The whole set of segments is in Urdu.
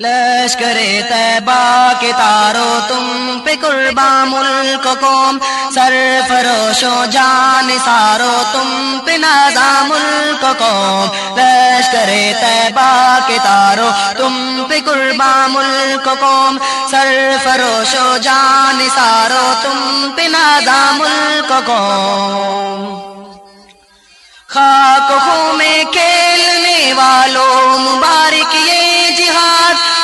لشکر طیبہ کے تارو تم پہ قربا ملک قوم سر فروشو جان سارو تم پہ نازا ملک قوم لشکر طیبہ کے تارو تم پہ قربا ملک قوم سر فروشو جان سارو تم پہ نازا ملک قوم خاک میں کھیلنے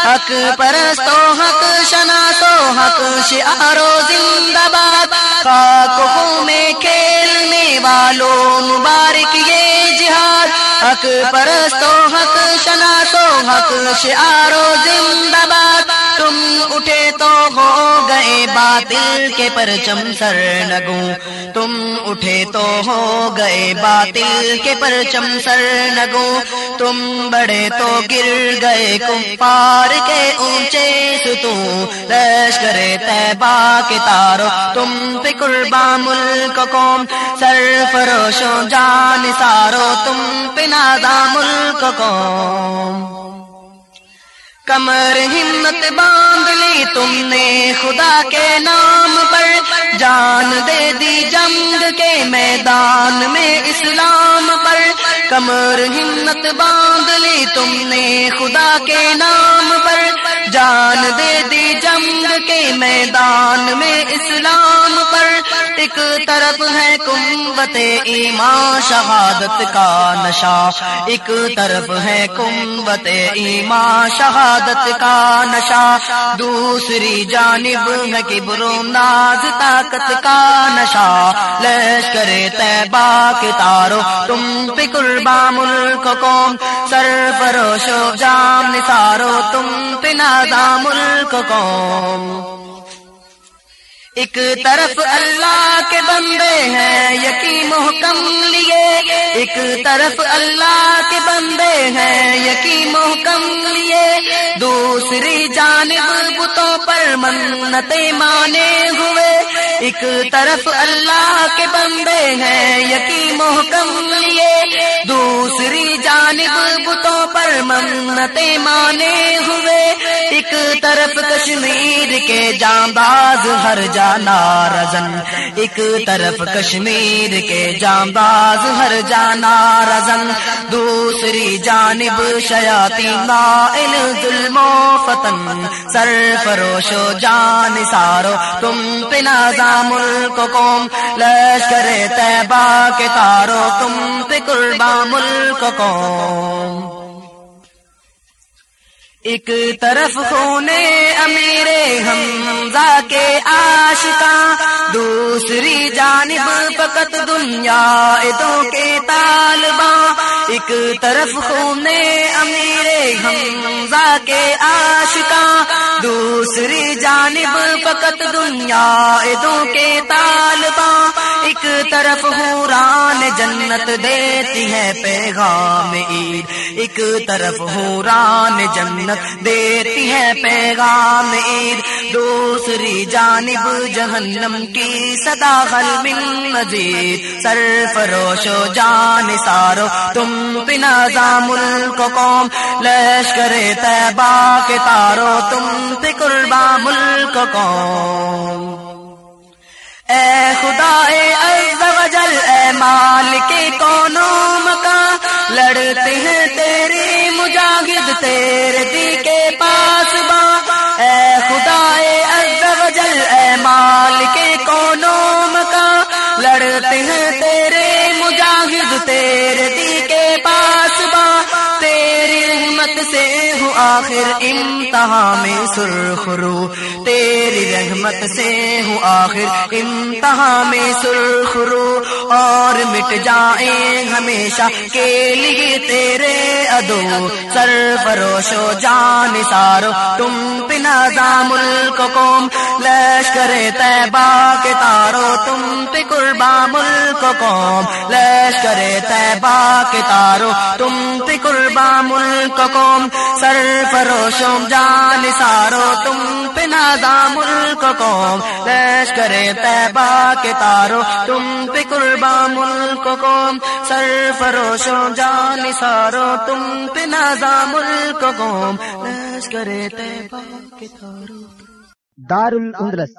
حق پرستو، حق شناسو حق شعارو زندہ باد خاکوں میں کھیلنے والوں، مبارک یہ جہاد۔ حق پرستو، حق شناسو حق شعارو زندہ باد باطل کے پرچم سر نگو تم اٹھے تو ہو گئے باطل کے پرچم سر نگو تم بڑے تو گر گئے کمپار کے اونچے ستو لشکر تیبا کے تارو۔ تم پہ قربا ملک قوم۔ سر فروشو جان سارو۔ تم پہ نادا ملک قوم۔ کمر ہمت باندھ لی تم نے خدا کے نام پر۔ جان دے دی جنگ کے میدان میں اسلام پر۔ کمر ہمت باندھ لی تم نے خدا کے نام پر۔ جان دے دی جنگ کے میدان میں اسلام پر۔ ایک طرف ہے کمبت ایمان، شہادت کا نشہ۔ ایک طرف ہے کمبت ایمان، شہادت کا نشہ۔ دوسری جانب ہے کبرو ناز، طاقت کا نشہ۔ لشکر تیبا کے تارو۔ تم پہ قربا ملک قوم سر پروشو جام نثارو۔ تم پہ نادا ملک قوم۔ ایک طرف اللہ کے بندے ہیں، یقین محکم لیے ایک طرف اللہ کے بندے جانب بتوں پر منتیں مانے ہوئے۔ ایک طرف اللہ کے بندے ہیں، یقین محکم لیے۔ دوسری جانب بتوں پر منتیں مانے ہوئے۔ ایک طرف کشمیر کے جانباز ہر جانا رزن۔ ایک طرف کشمیر کے جانباز ہر جانا رزن۔ دوسری جانب شیاتی نائل ظلم و فتن سر فروش و جان سارو، تم پہ نظام ملک قوم، لشکر تیبا کے تارو، تم پہ قربا ملک قوم۔ ایک طرف خونے امیر حمزہ کے آشکا دوسری جانب فقط دنیا ادوں کے طالباں ایک طرف خونے امیر حمزہ کے آشکا دوسری جانب فقط دنیا ادوں کے طالباں۔ ایک طرف حوران جنت دیتی ہے پیغام عید، ایک طرف حوران جنت دیتی ہے پیغام عید۔ دوسری جانب جہنم کی صدا حل من مزید سر فروش و جان سارو، تم پنا ملک قوم، لشکر تیبا کے تارو، تم پہ قربا ملک قوم۔ اے خدا، اے وجل اے مال کے کونوں مکان لڑتے ہیں تیرے مجاہد، تیرے لڑتے ہیں تیرے مجاہد، تیرے دی کے پاس با، تیری رحمت سے ہوں آخر امتحا میں سرخرو۔ تیری رحمت سے ہوں آخر امتحا میں سرخرو۔ اور مٹ جائیں ہمیشہ کے لیے تیرے ادو سر فروشو جان سارو، تم پنا ملک قوم لشکر تیبا کے تارو۔ تم پہ قربا ملک قوم لشکر تیبا کے تارو تم پہ قربا ملک قوم سر فروشوں جان سارو تم پہ نازا ملک قوم لشکر طیبہ کے تارو تم پہ قربا ملک قوم سر فروشوں جان سارو تم پہ نازا ملک قوم لشکر طیبہ کے تارو دار الاندلس